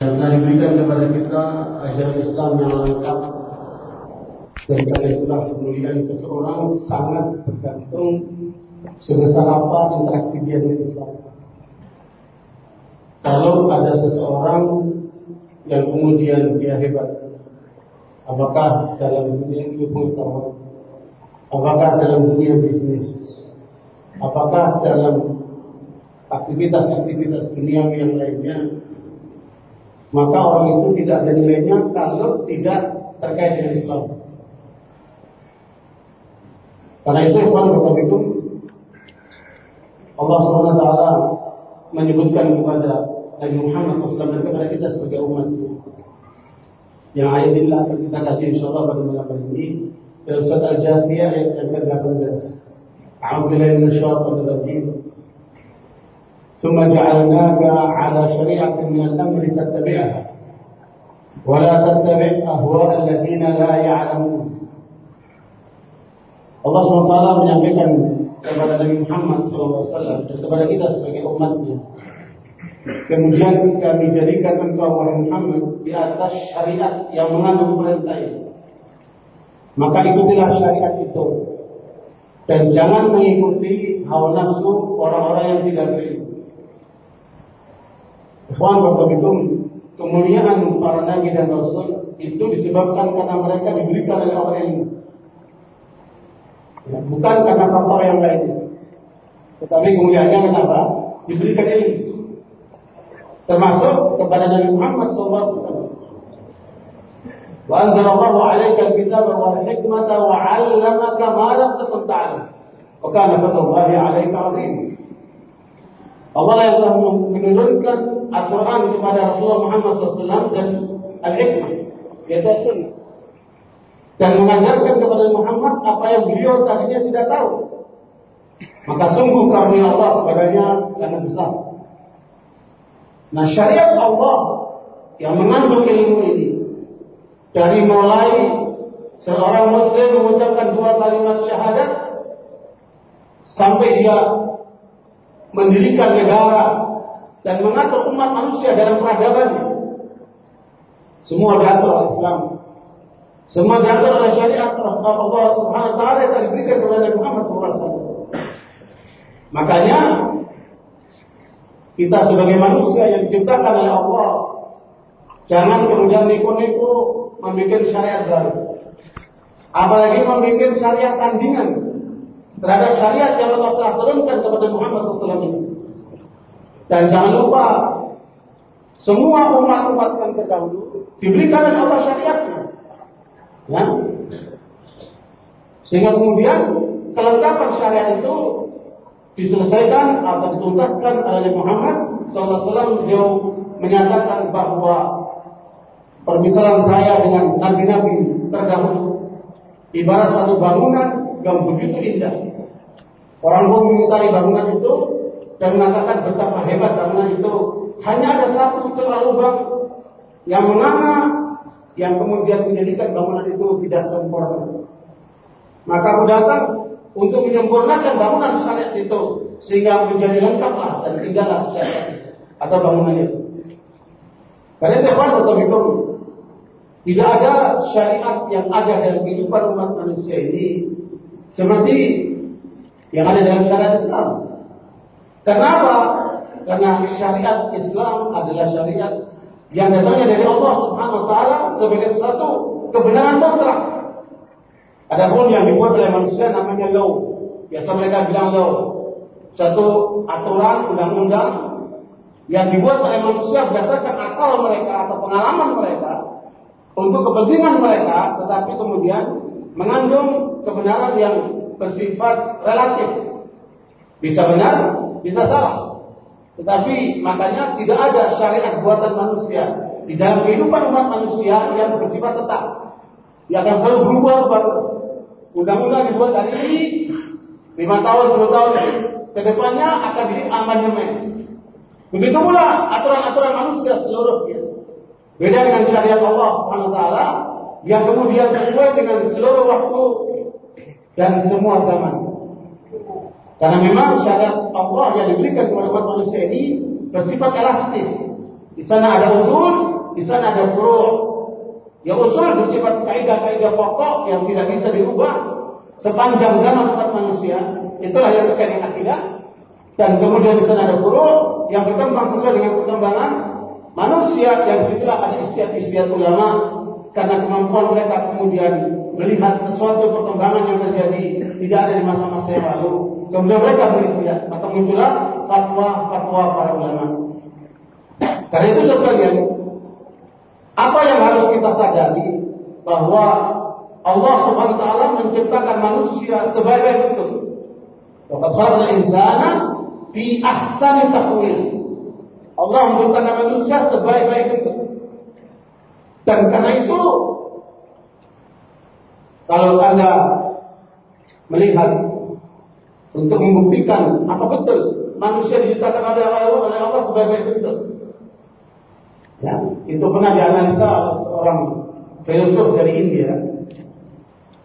yang diberikan kepada kita ajaran Islam yang lengkap dan itulah kemuliaan seseorang sangat bergantung sebesar apa interaksi dia dengan Islam. Kalau ada seseorang yang kemudian dia hebat, apakah dalam dunia ilmu pengetahuan, apakah dalam dunia bisnis, apakah dalam aktivitas-aktivitas dunia yang lainnya, maka orang itu tidak ada nilainya kalau tidak terkait dengan Islam. Karena itu ikhwan itu Allah SWT menyebutkan kepada Nabi Muhammad SAW dan kepada kita sebagai umat. Yang ayat ini akan kita kaji insyaAllah pada malam ini. Dalam surat Al-Jathiyah ayat yang ke-18 A'udzubillahi minasyaitonir rajim ثم جعلناك على شريعة من الأمر فاتبعها ولا تتبع أهواء الذين لا يعلمون Allah SWT menyampaikan kepada Nabi Muhammad SAW dan kepada kita sebagai umatnya. Kemudian kami jadikan engkau wahai Muhammad di atas syariat yang mengandung perintah ini. Maka ikutilah syariat itu dan jangan mengikuti hawa nafsu orang-orang yang tidak berilmu. Ikhwan Bapak kemuliaan para nabi dan rasul itu disebabkan karena mereka diberikan oleh Allah ilmu. Ya, bukan karena faktor yang lain. Tetapi kemuliaannya kenapa? Diberikan ilmu. Termasuk kepada Nabi Muhammad SAW. Alaika al-kitaba wal hikmata wa 'allamaka ma lam takun ta'lam. Wa kana fadlullahi 'alaika 'azim. Allah yang telah menurunkan Al-Quran kepada Rasulullah Muhammad SAW dan Al-Hikmah, yaitu Sunnah. Dan mengajarkan kepada Muhammad apa yang beliau tadinya tidak tahu. Maka sungguh karunia Allah kepadanya sangat besar. Nah syariat Allah yang mengandung ilmu ini dari mulai seorang muslim mengucapkan dua kalimat syahadat sampai dia mendirikan negara dan mengatur umat manusia dalam peradabannya. Semua diatur oleh Islam. Semua diatur oleh syariat Allah Subhanahu wa taala yang diberikan kepada Muhammad SAW. Makanya kita sebagai manusia yang diciptakan oleh Allah jangan kemudian niku-niku membuat syariat baru. Apalagi membuat syariat tandingan terhadap syariat yang Allah telah turunkan kepada Muhammad SAW ini. Dan jangan lupa, semua umat-umat yang terdahulu diberikan oleh Allah syariatnya. Ya. Sehingga kemudian kelengkapan syariat itu diselesaikan atau dituntaskan oleh Muhammad SAW. Beliau menyatakan bahwa permisalan saya dengan nabi-nabi terdahulu ibarat satu bangunan yang begitu indah. Orang pun mengitari bangunan itu dan mengatakan betapa hebat bangunan itu. Hanya ada satu celah lubang yang menganga yang kemudian menjadikan bangunan itu tidak sempurna. Maka aku datang untuk menyempurnakan bangunan syariat itu sehingga menjadi lengkaplah dan tinggallah syariat atau bangunan itu. Karena teman betul tidak ada syariat yang ada dalam kehidupan umat manusia ini seperti yang ada dalam syariat Islam. Kenapa? Karena syariat Islam adalah syariat yang datangnya dari Allah Subhanahu wa taala sebagai satu kebenaran mutlak. Adapun yang dibuat oleh manusia namanya law. Biasa mereka bilang law. Satu aturan undang-undang yang dibuat oleh manusia berdasarkan akal mereka atau pengalaman mereka untuk kepentingan mereka, tetapi kemudian mengandung kebenaran yang bersifat relatif. Bisa benar, bisa salah. Tetapi makanya tidak ada syariat buatan manusia di dalam kehidupan umat manusia yang bersifat tetap. Dia akan selalu berubah terus. Undang-undang dibuat hari ini, lima tahun, sepuluh tahun ke depannya akan di amandemen. Begitu pula aturan-aturan manusia seluruhnya. Beda dengan syariat Allah SWT yang kemudian sesuai dengan seluruh waktu dan semua zaman. Karena memang syariat Allah yang diberikan kepada umat manusia ini bersifat elastis. Di sana ada usul, di sana ada furu'. Ya usul bersifat kaidah-kaidah pokok yang tidak bisa dirubah sepanjang zaman umat manusia. Itulah yang terkait dengan akidah. Dan kemudian di sana ada furu' yang berkembang sesuai dengan perkembangan manusia yang di situlah ada istiadat-istiadat ulama karena kemampuan mereka kemudian melihat sesuatu perkembangan yang terjadi tidak ada di masa-masa yang lalu kemudian mereka beristiadat maka muncullah fatwa-fatwa para ulama karena itu sekalian apa yang harus kita sadari bahwa Allah Subhanahu taala menciptakan manusia sebagai bentuk. Wa qad insana fi ahsani. Allah menciptakan manusia sebaik-baik bentuk. Dan karena itu kalau Anda melihat untuk membuktikan apa betul manusia diciptakan oleh Allah sebagai bentuk. Ya, itu pernah dianalisa oleh seorang filsuf dari India.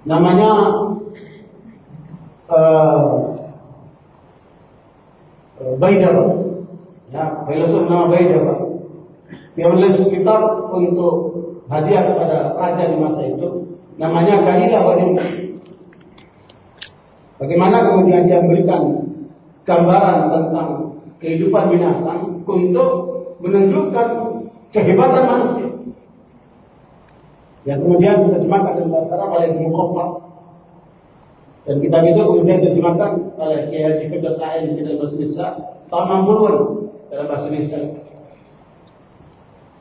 Namanya uh, Baidar. Ya, filsuf nama Baidar. Dia menulis kitab untuk hadiah kepada raja di masa itu. Namanya Gailah Wadin. Bagaimana kemudian dia memberikan gambaran tentang kehidupan binatang untuk menunjukkan kehebatan manusia. Yang kemudian diterjemahkan dalam bahasa Arab oleh Ibnu Dan kitab itu kemudian diterjemahkan oleh Kiai Haji Firdaus di dalam bahasa Indonesia 60-an dalam bahasa Indonesia.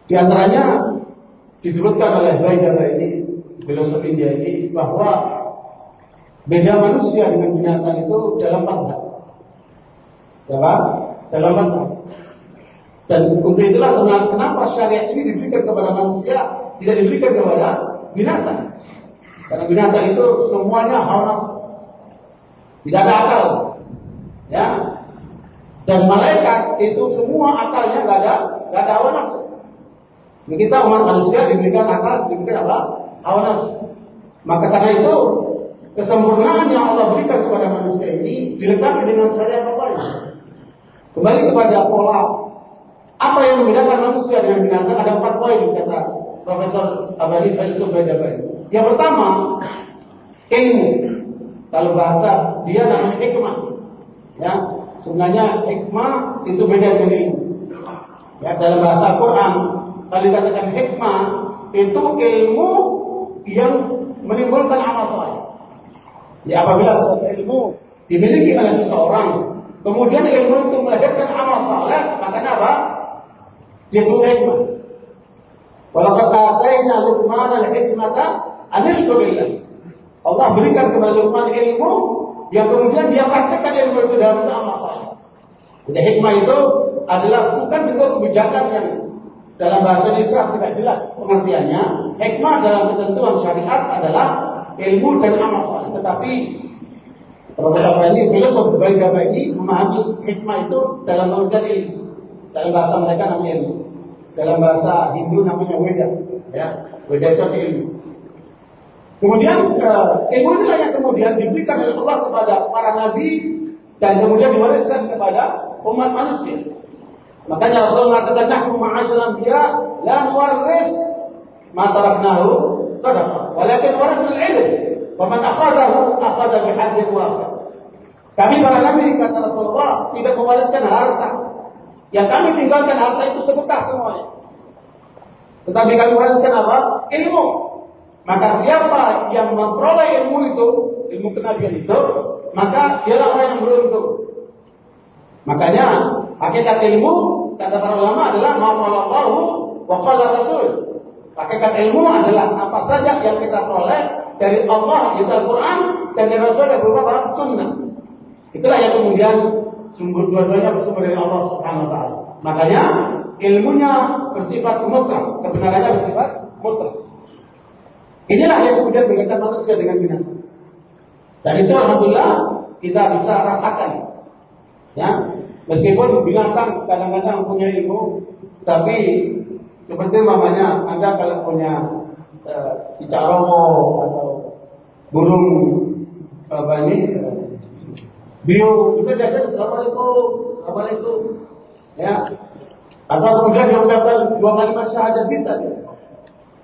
Di antaranya disebutkan oleh Baidara ini, filosof India ini, bahwa beda manusia dengan binatang itu dalam hal. Dalam dalam. Dan untuk itulah kenapa syariat ini diberikan kepada manusia, tidak diberikan kepada binatang. Karena binatang itu semuanya hawa. Tidak ada akal. Ya. Dan malaikat itu semua akalnya tidak ada, tidak ada hawa nafsu. Kita umat manusia diberikan akal, diberikan apa? Hawa nafsu. Maka karena itu kesempurnaan yang Allah berikan kepada manusia ini dilengkapi dengan syariat Allah. Kembali kepada pola apa yang membedakan manusia dengan binatang? Ada empat poin kata Profesor Abadi Filsuf Bedabadi. Yang pertama, ilmu. Kalau bahasa dia namanya hikmah. Ya, sebenarnya hikmah itu beda dengan ilmu. Ya, dalam bahasa Quran, kalau dikatakan hikmah itu ilmu yang menimbulkan amal soleh. Ya, apabila suatu ilmu dimiliki oleh seseorang, kemudian ilmu itu melahirkan amal soleh, makanya apa? Dia suruh hikmah. Walaqad atayna Luqman al-hikmata an. Allah berikan kepada Luqman ilmu yang kemudian dia praktekkan ilmu itu dalam amal saleh. Jadi hikmah itu adalah bukan bentuk kebijakan yang dalam bahasa Indonesia tidak jelas pengertiannya. Hikmah dalam ketentuan syariat adalah ilmu dan amal saleh. Tetapi Profesor ini filosof baik ini memahami hikmah itu dalam pengertian ilmu. Dalam bahasa mereka namanya ilmu. Dalam bahasa Hindu namanya Weda. Ya, Weda itu ilmu. Kemudian uh, ilmu inilah yang kemudian diberikan oleh Allah kepada para nabi dan kemudian diwariskan kepada umat manusia. Makanya Rasulullah mengatakan nahnu ma'asyal anbiya la nuwarris ma taraknahu sadaqah, walakin warisna al-ilm. Wa man akhadahu akhadha hadzin wahid. Kami para nabi kata Rasulullah tidak mewariskan harta, yang kami tinggalkan harta itu sedekah semuanya. Tetapi kami wariskan apa? Ilmu. Maka siapa yang memperoleh ilmu itu, ilmu kenabian itu, maka dialah orang yang beruntung. Makanya hakikat ilmu kata para ulama adalah ma'amallahu wa rasul. Hakikat ilmu adalah apa saja yang kita peroleh dari Allah yaitu Al-Quran dan dari Rasul yang berupa sunnah. Itulah yang kemudian sumber dua-duanya bersumber dari Allah Subhanahu wa taala. Makanya ilmunya bersifat mutlak, kebenarannya bersifat mutlak. Inilah yang kemudian membedakan manusia dengan binatang. Dan itu alhamdulillah kita bisa rasakan. Ya, meskipun binatang kadang-kadang punya ilmu, tapi seperti mamanya Anda kalau punya uh, cicak romo atau burung apa ini Bio bisa jajan assalamualaikum, assalamualaikum. Ya, Atau kemudian dia mengucapkan dua kalimat syahadat bisa dia.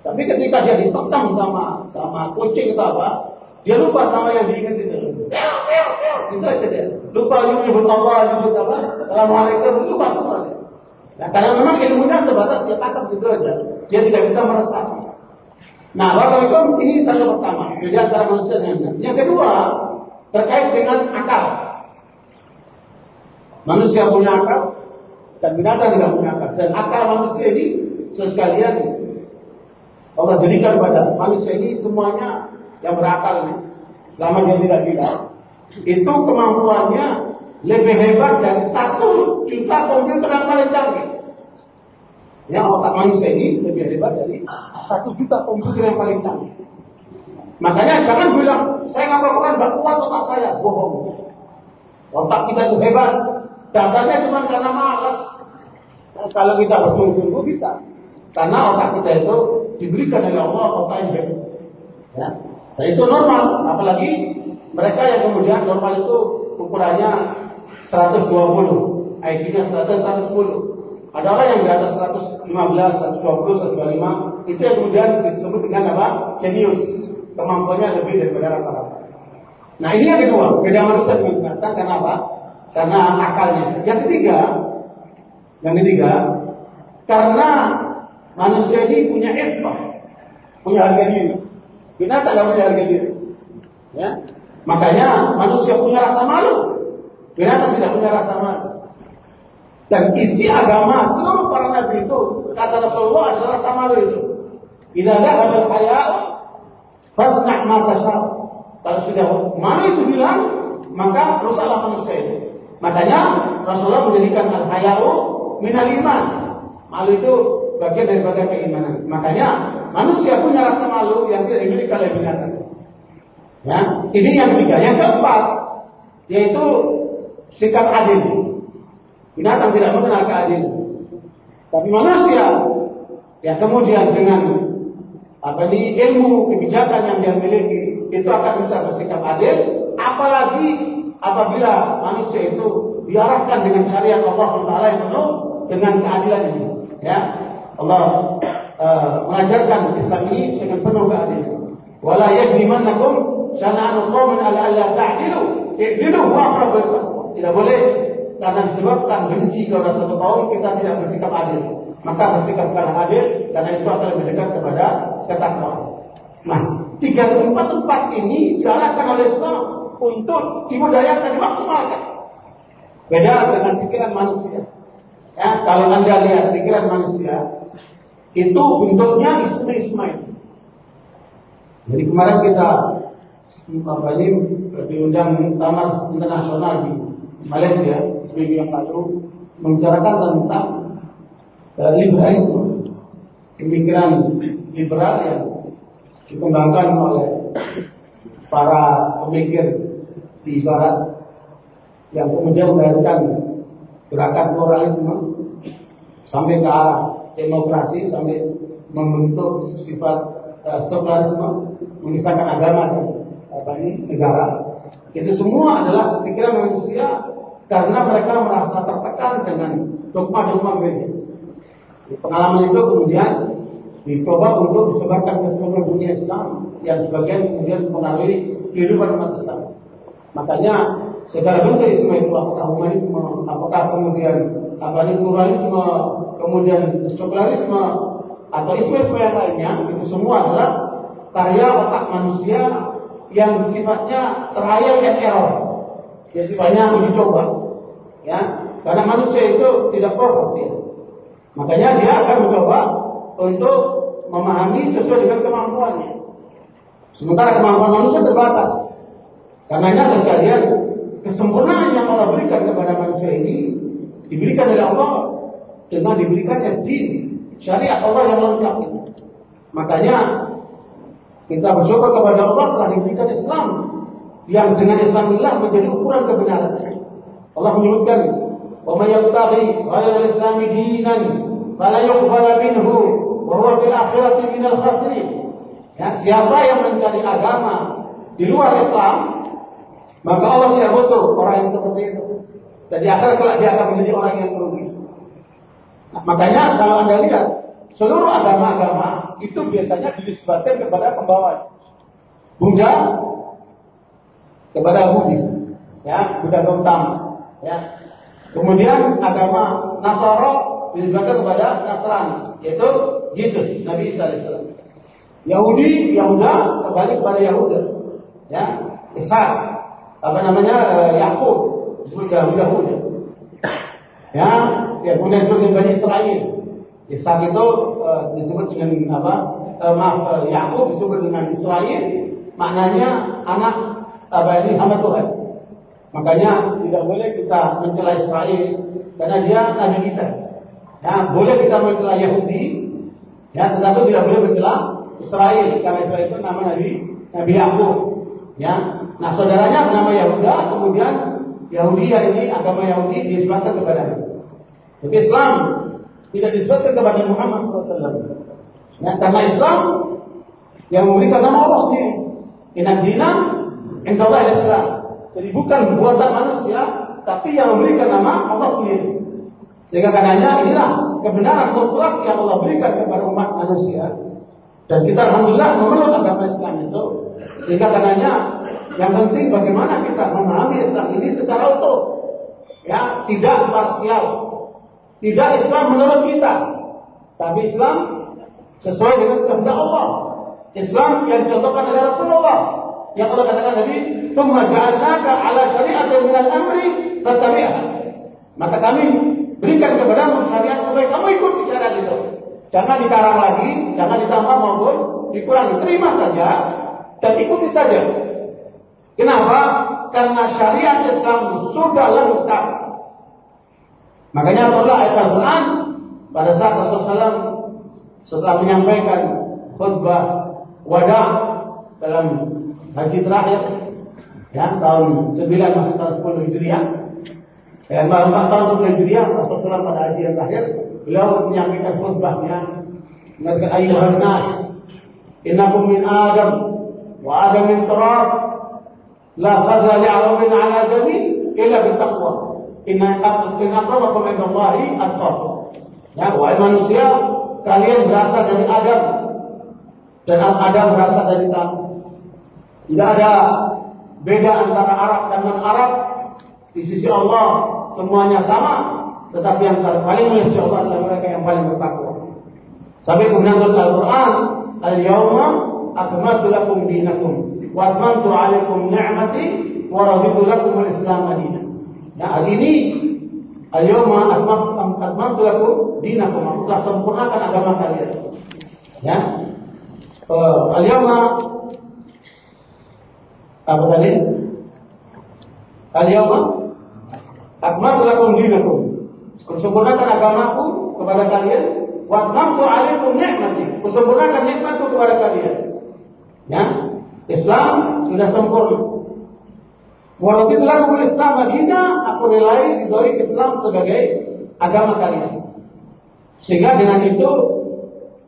Tapi ketika dia ditekan sama sama kucing atau apa, dia lupa sama yang diingat itu. Itu aja dia. Lupa nyebut Allah, nyebut apa? Assalamualaikum, lupa semua dia. Nah, karena memang ilmunya sebatas dia tangkap gitu aja. Dia tidak bisa merasakan. Nah, Barakallahu ini satu pertama. Jadi antara manusia dengan Yang kedua, terkait dengan akal. Manusia punya akal, dan binatang tidak punya akal. Dan akal manusia ini sekalian Allah jadikan pada manusia ini semuanya yang berakal ini. Selama dia tidak gila. Itu kemampuannya lebih hebat dari satu juta komputer yang paling canggih. Ya otak manusia ini lebih hebat dari satu juta komputer yang paling canggih. Makanya jangan bilang saya nggak Quran nggak kuat otak saya, bohong. Otak kita itu hebat. Dasarnya cuma karena malas. Nah, kalau kita bersungguh-sungguh bisa. Karena otak kita itu diberikan oleh Allah otak yang hebat. Ya. Dan itu normal, apalagi mereka yang kemudian normal itu ukurannya 120, IQ-nya 100, 110. Ada orang yang di atas 115, 120, 125, itu yang kemudian disebut dengan apa? Genius. Kemampuannya lebih daripada rata-rata. Nah ini yang kedua, beda manusia dengan karena apa? Karena akalnya. Yang ketiga, yang ketiga, karena manusia ini punya ifah, punya harga diri. Binatang tidak punya harga diri. Ya. Makanya manusia punya rasa malu. Binatang tidak punya rasa malu. Dan isi agama seluruh para nabi itu kata Rasulullah adalah rasa malu itu. Idza dhahaba al-haya'u fasna' ma Kalau sudah malu itu bilang, maka rusaklah manusia itu. Makanya Rasulullah menjadikan al-haya'u minal iman. Malu itu bagian daripada keimanan. Makanya manusia punya rasa malu yang tidak dimiliki oleh binatang. Ya, ini yang ketiga. Yang keempat yaitu sikap adil. Binatang tidak mengenal keadilan. Tapi manusia yang kemudian dengan apa ini ilmu kebijakan yang dia miliki itu akan bisa bersikap adil apalagi apabila manusia itu diarahkan dengan syariat Allah Taala yang penuh dengan keadilan ini ya Allah uh, mengajarkan Islam ini dengan penuh keadilan wala yajrimannakum syana'anu qaumin ala alla ta'dilu i'dilu wa aqrabu tidak boleh. Karena disebabkan benci kepada satu kaum kita tidak bersikap adil. Maka bersikap karena adil karena itu akan lebih dekat kepada ketakwaan nah tiga tempat tempat ini diarahkan oleh Islam untuk dimudayakan dimaksimalkan. Beda dengan pikiran manusia. Ya, kalau Anda lihat pikiran manusia, itu bentuknya isma-isma Jadi kemarin kita apa ini diundang Muktamar Internasional di Malaysia seminggu yang lalu membicarakan tentang uh, liberalisme, pemikiran liberal yang dikembangkan oleh para pemikir di Barat yang kemudian melahirkan gerakan pluralisme sampai ke arah demokrasi sampai membentuk sifat uh, sekularisme memisahkan agama dan apa ini negara itu semua adalah pikiran manusia karena mereka merasa tertekan dengan dogma-dogma gereja. Pengalaman itu kemudian dicoba untuk disebarkan ke seluruh dunia Islam yang sebagian kemudian mempengaruhi kehidupan umat Islam. Makanya segala bentuk Islam itu apakah humanisme, apakah kemudian apa pluralisme, kemudian sekularisme atau isme-isme yang lainnya itu semua adalah karya otak manusia yang sifatnya trial and error. Ya sifatnya uji coba. Ya, karena manusia itu tidak perfect ya. Makanya dia akan mencoba untuk memahami sesuai dengan kemampuannya. Sementara kemampuan manusia terbatas. Karenanya sekalian kesempurnaan yang Allah berikan kepada manusia ini diberikan oleh Allah dengan diberikannya din syariat Allah yang lengkap ini. Makanya kita bersyukur kepada Allah telah diberikan Islam yang dengan Islam inilah menjadi ukuran kebenaran. Allah menyebutkan, "Wa may yabtaghi ghayra al-islam dinan fala yuqbal minhu wa huwa fil akhirati minal khasirin." Ya, siapa yang mencari agama di luar Islam, maka Allah tidak butuh orang yang seperti itu. Dan di akhir kelak dia akan menjadi orang yang merugi. Nah, makanya kalau anda lihat seluruh agama-agama itu biasanya dinisbatkan kepada pembawa Buddha kepada Buddhis, ya Buddha utama, ya. Kemudian agama Nasara dinisbatkan kepada Nasrani, yaitu Yesus, Nabi Isa alaihissalam. Yahudi, Yahuda kembali kepada Yahuda, ya. Ishak, apa namanya eh, Yakub disebut Yahuda, Yahuda. Ya, ya kemudian disebut Bani Israel. Ishak itu disebut dengan apa? Uh, maaf, uh, Yakub disebut dengan Israel, maknanya anak apa ini hamba Tuhan. Makanya tidak boleh kita mencela Israel karena dia nabi kita. Ya, boleh kita mencela Yahudi, ya, tetapi tidak boleh mencela Israel karena Israel itu nama nabi Nabi Yakub. Ya, nah saudaranya bernama Yahuda, kemudian Yahudi ini agama Yahudi disebutkan kepada Tapi Islam tidak disebutkan kepada Muhammad SAW. Ya, karena Islam yang memberikan nama Allah sendiri. Inna dina Allah Islam. Jadi bukan buatan manusia, tapi yang memberikan nama Allah sendiri. Sehingga karenanya inilah kebenaran mutlak yang Allah berikan kepada umat manusia. Dan kita alhamdulillah memeluk agama Islam itu. Sehingga karenanya yang penting bagaimana kita memahami Islam ini secara utuh. Ya, tidak parsial. Tidak Islam menurut kita. Tapi Islam sesuai dengan kehendak Allah. Islam yang dicontohkan oleh Rasulullah. Yang Allah katakan tadi, "Tsumma ja'alnaka 'ala min al-amri fattabi'ha." Maka kami berikan kepada syariat supaya kamu ikuti syariat itu. Jangan dikarang lagi, jangan ditambah maupun dikurangi. Terima saja dan ikuti saja. Kenapa? Karena syariat Islam sudah lengkap. Makanya Allah ayat Al-Quran pada saat Rasulullah SAW setelah menyampaikan khutbah wada dalam haji terakhir ya tahun 9 masuk tahun 10 Hijriah ya tahun 10 Hijriah Rasulullah pada haji yang terakhir beliau menyampaikan khutbahnya mengatakan ayuhan nas innakum min adam wa adam min turab la fadla li aramin ala jami illa bil taqwa inna akramakum indallahi atqakum ya wahai manusia kalian berasal dari Adam dan ada berasal dari kamu. Tidak ada beda antara Arab dan non Arab. Di sisi Allah semuanya sama, tetapi yang paling mulia Allah adalah mereka yang paling bertakwa. Sampai kemudian Al-Quran, Al-Yawma akmaltu lakum dinakum wa atmamtu alaikum ni'mati wa raditu lakum al-Islam madinah. Nah, hari ini Al-Yawma akmaltu lakum dinakum. Aku telah sempurnakan agama kalian. Ya, uh, al-yawma apa tadi? Al-yawma akmaltu lakum dinakum. Kusempurnakan agamaku kepada kalian wa atmamtu alaikum ni'mati. Kusempurnakan nikmatku kepada kalian. Ya. Islam sudah sempurna. Walaupun lakum Islam Madinah, aku nilai ridhoi Islam sebagai agama kalian. Sehingga dengan itu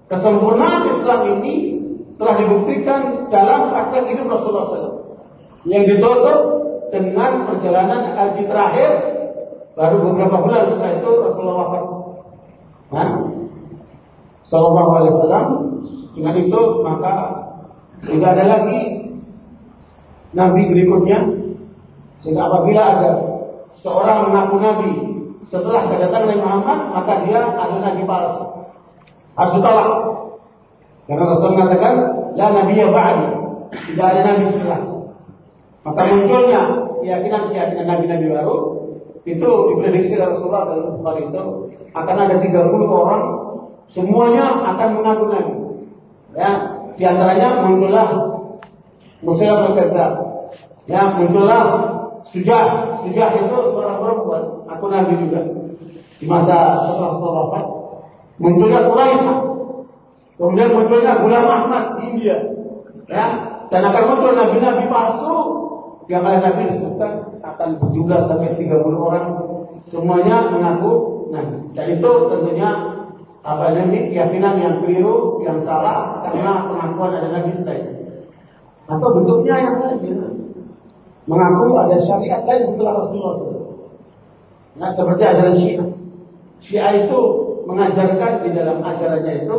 kesempurnaan Islam ini telah dibuktikan dalam praktek hidup Rasulullah SAW yang ditutup dengan perjalanan haji terakhir baru beberapa bulan setelah itu Rasulullah wafat. Nah, Sallallahu Alaihi Wasallam dengan itu maka tidak ada lagi nabi berikutnya sehingga apabila ada seorang mengaku nabi setelah kedatangan Nabi Muhammad maka dia adalah nabi palsu harus ditolak karena Rasul mengatakan, La ya ba'di. Tidak ada nabi setelah. Maka munculnya keyakinan-keyakinan nabi-nabi baru itu diprediksi oleh Rasulullah dalam Bukhari itu akan ada 30 orang semuanya akan mengaku nabi. Ya, di antaranya muncullah Musa berkata, ya muncullah Sujah, Sujah itu seorang perempuan, aku nabi juga. Di masa setelah wafat, munculnya Quraisy. Kemudian munculnya Gulam Ahmad di India. Ya, dan akan muncul nabi-nabi palsu. Yang oleh Nabi disebutkan akan berjumlah sampai 30 orang. Semuanya mengaku nah dan itu tentunya apa namanya keyakinan yang keliru yang salah karena pengakuan ada nabi setelah atau bentuknya yang lain mengaku ada syariat lain setelah Rasulullah SAW. Nah seperti ajaran Syiah. Syiah itu mengajarkan di dalam ajarannya itu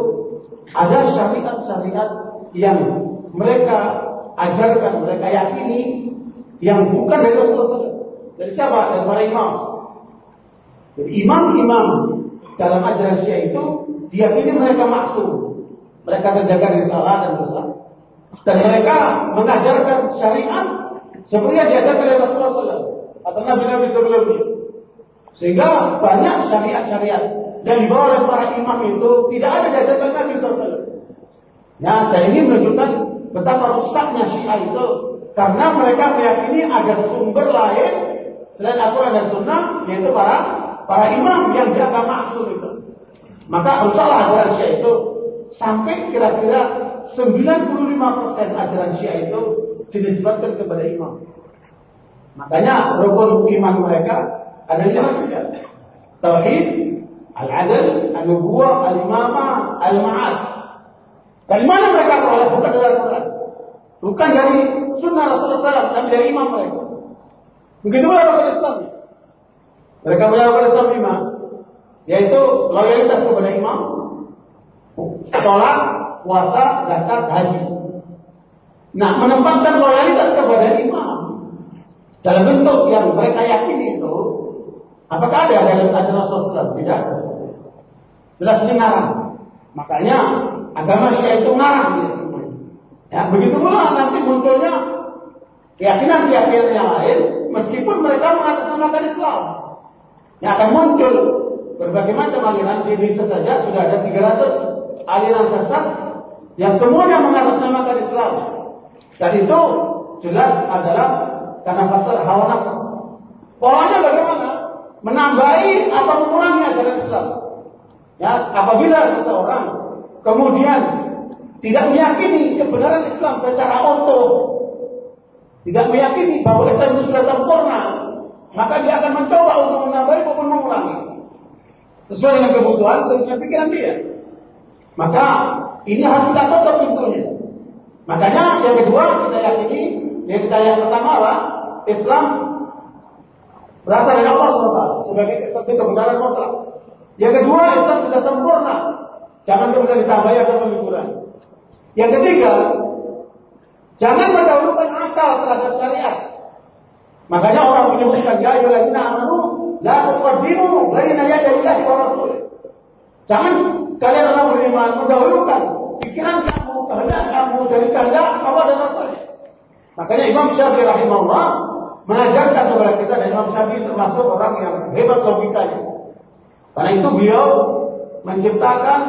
ada syariat-syariat yang mereka ajarkan, mereka yakini yang bukan dari Rasulullah SAW. Dari siapa? Dari para imam. Jadi imam-imam dalam ajaran Syiah itu diyakini mereka maksum. Mereka terjaga dari salah dan dosa. Dan mereka mengajarkan syariat seperti yang diajarkan oleh Rasulullah SAW atau Nabi-Nabi sebelumnya. Sehingga banyak syariat-syariat yang dibawa oleh para imam itu tidak ada diajarkan Nabi SAW. Ya, dan ini menunjukkan betapa rusaknya Syiah itu karena mereka meyakini ada sumber lain selain Al-Quran dan Sunnah yaitu para para imam yang dianggap maksum itu. Maka rusaklah ajaran Syiah itu sampai kira-kira 95% ajaran Syiah itu dinisbatkan kepada imam. Makanya rukun iman mereka ada lima saja. Tauhid, al-adl, al-nubuwah, al-imamah, al-ma'ad. Dari mana mereka peroleh? Bukan dari Al-Quran. Bukan dari sunnah Rasulullah SAW, tapi dari imam mereka. Begitu pula rukun Islam. Mereka punya rukun Islam lima, yaitu loyalitas kepada imam, sholat, puasa, zakat, haji. Nah, menempatkan loyalitas kepada imam dalam bentuk yang mereka yakini itu, apakah ada dalam ajaran Rasulullah? Tidak ada. Jelas ini ngarang. Makanya agama Syiah itu ngarang dia semuanya. Ya, begitu pula nanti munculnya keyakinan-keyakinan yang lain, meskipun mereka mengatasnamakan Islam. Yang akan muncul berbagai macam aliran di Indonesia saja sudah ada 300 aliran sesat yang semuanya mengatasnamakan Islam. Dan itu jelas adalah karena faktor hawa nafsu. Polanya bagaimana? Menambahi atau mengurangi ajaran Islam. Ya, apabila seseorang kemudian tidak meyakini kebenaran Islam secara utuh, tidak meyakini bahwa Islam itu sudah sempurna, maka dia akan mencoba untuk menambahi maupun mengurangi sesuai dengan kebutuhan sesuai pikiran dia. Maka ini harus kita tutup pintunya. Makanya yang kedua kita yakini, yang kita yang pertama adalah Islam berasal dari Allah SWT sebagai satu kebenaran mutlak. Yang kedua Islam sudah sempurna, jangan kemudian ditambahi atau mengurangi. Yang ketiga, jangan mendahulukan akal terhadap syariat. Makanya orang menyebutkan ya ayyuhalladzina amanu la tuqaddimu baina yaday Allahi wa rasulih. Jangan kalian orang beriman mendahulukan pikiran kamu, kehendak kamu dari kehendak Allah dan Rasulnya. Makanya Imam Syafi'i rahimahullah mengajarkan kepada kita dan Imam Syafi'i termasuk orang yang hebat logikanya. Karena itu beliau menciptakan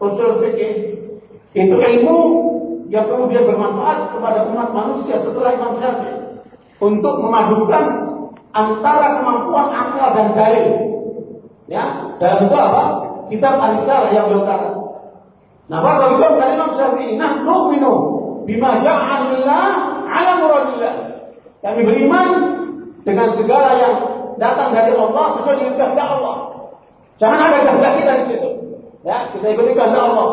usul fikih itu ilmu yang kemudian bermanfaat kepada umat manusia setelah Imam Syafi'i untuk memadukan antara kemampuan akal dan dalil. Ya, dalam itu apa? Kitab Al-Risalah yang karang. Nah, kalau beliau kata Imam Syafi'i, nah nu'minu bima ja'alillah ala muradillah. Kami beriman dengan segala yang datang dari Allah sesuai dengan kehendak Allah. Jangan ada kehendak kita di situ. Ya, kita ikuti kehendak Allah.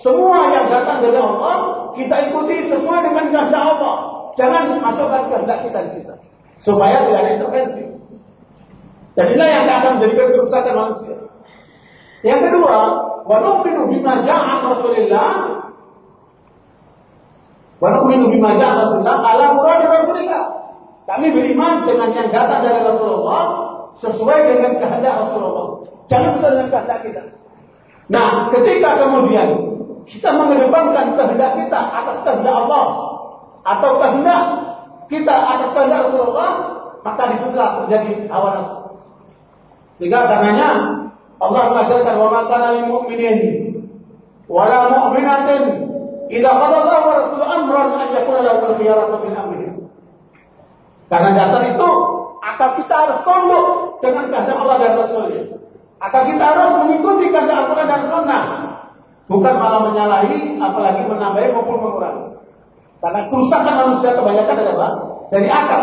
Semua yang datang dari Allah kita ikuti sesuai dengan kehendak Allah. Jangan masukkan kehendak kita di situ. Supaya tidak ada intervensi. Dan inilah yang akan menjadikan kerusakan manusia. Yang kedua, wa nu'minu bima ja'a Rasulillah wa nu'minu bima ja'a Rasulillah ala murad Rasulillah. Kami beriman dengan yang datang dari Rasulullah sesuai dengan kehendak Rasulullah. Jangan sesuai dengan kehendak kita. Nah, ketika kemudian kita mengedepankan kehendak kita atas kehendak Allah atau kehendak kita atas kehendak Rasulullah, maka disitulah terjadi hawa nafsu. Sehingga karenanya Allah mengajarkan wa ma kana lil mu'minin wa la mu'minatin idza qada Allah wa rasuluhu amran an yakuna lahu khiyaratu min amrihim. Karena dasar itu akan kita harus tunduk dengan kehendak Allah dan Rasulnya. Akan kita harus mengikuti kehendak Al-Quran dan Sunnah. Bukan malah menyalahi, apalagi menambahi maupun mengurangi. Karena kerusakan manusia kebanyakan adalah dari akal.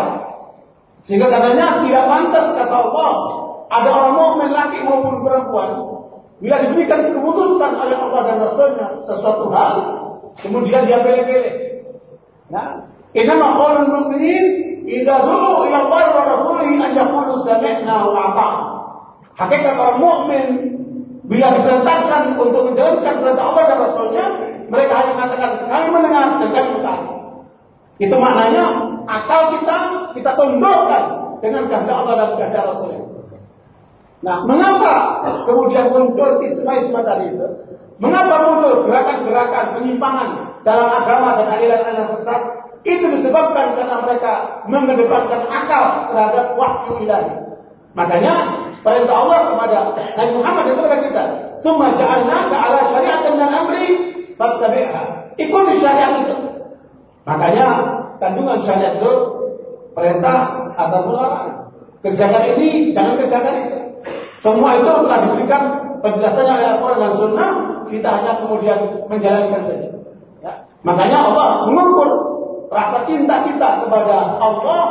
Sehingga karenanya tidak pantas kata Allah ada orang mukmin laki maupun perempuan bila diberikan keputusan oleh Allah dan Rasulnya sesuatu hal kemudian dia pilih-pilih ya inama qaulul mu'minin idza du'u ila Allah wa rasulihi an yaqulu sami'na wa ata'na hakikat orang mukmin Bila diperintahkan untuk menjalankan perintah Allah dan Rasulnya, mereka hanya mengatakan kami mendengar dan kami mentaati. Itu maknanya akal kita kita tundukkan dengan kehendak Allah dan kehendak Rasulnya. Nah, mengapa kemudian muncul istimewa tadi itu? Mengapa muncul gerakan-gerakan penyimpangan dalam agama dan aliran-aliran sesat? Itu disebabkan karena mereka mengedepankan akal terhadap wahyu ilahi. Makanya perintah Allah kepada Nabi Muhammad itu kepada kita, "Tsumma ja'alnaka 'ala syari'atin min amri fattabi'ha." Ikuti syariat itu. Makanya kandungan syariat itu perintah atau melarang. Kerjakan ini, jangan kerjakan itu. Semua itu telah diberikan penjelasannya oleh Al-Quran dan Sunnah. Kita hanya kemudian menjalankan saja. Ya. Makanya Allah mengukur rasa cinta kita kepada Allah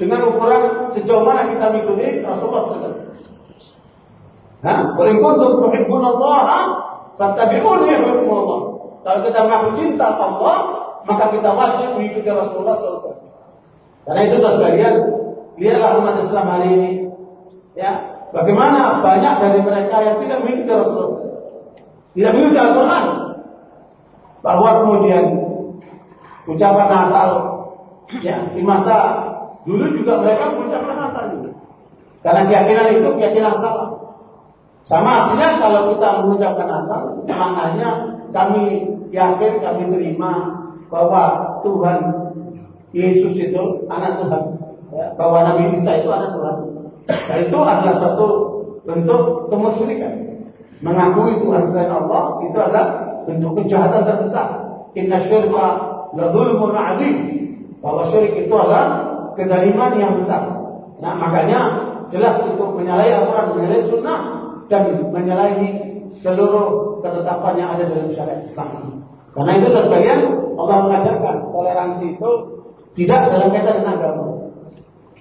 dengan ukuran sejauh mana kita mengikuti Rasulullah SAW. Nah, kalau kuntum tuhibbunallah, fattabi'uni Allah. Kalau kita mengaku cinta Allah, maka kita wajib mengikuti Rasulullah SAW. Karena itu saudara sekalian, lihatlah umat Islam hari ini, ya, bagaimana banyak dari mereka yang tidak mengikuti Rasulullah. Tidak mengikuti Al-Quran. Bahwa kemudian ucapan Natal, ya, di masa dulu juga mereka mengucapkan Natal juga. Karena keyakinan itu keyakinan salah. Sama artinya kalau kita mengucapkan Natal, maknanya kami yakin, kami terima bahwa Tuhan Yesus itu anak Tuhan, ya, bahwa Nabi Isa itu anak Tuhan. Dan itu adalah satu bentuk kemusyrikan. Mengakui Tuhan selain Allah itu adalah bentuk kejahatan terbesar. Inna syirka la dzulmun adzim. Bahwa syirik itu adalah kedaliman yang besar. Nah, makanya jelas itu menyalahi Al-Quran, menyalahi Sunnah, dan menyalahi seluruh ketetapan yang ada dalam syariat Islam ini. Karena itu sekalian Allah mengajarkan toleransi itu tidak dalam kaitan dengan agama.